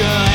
Yeah.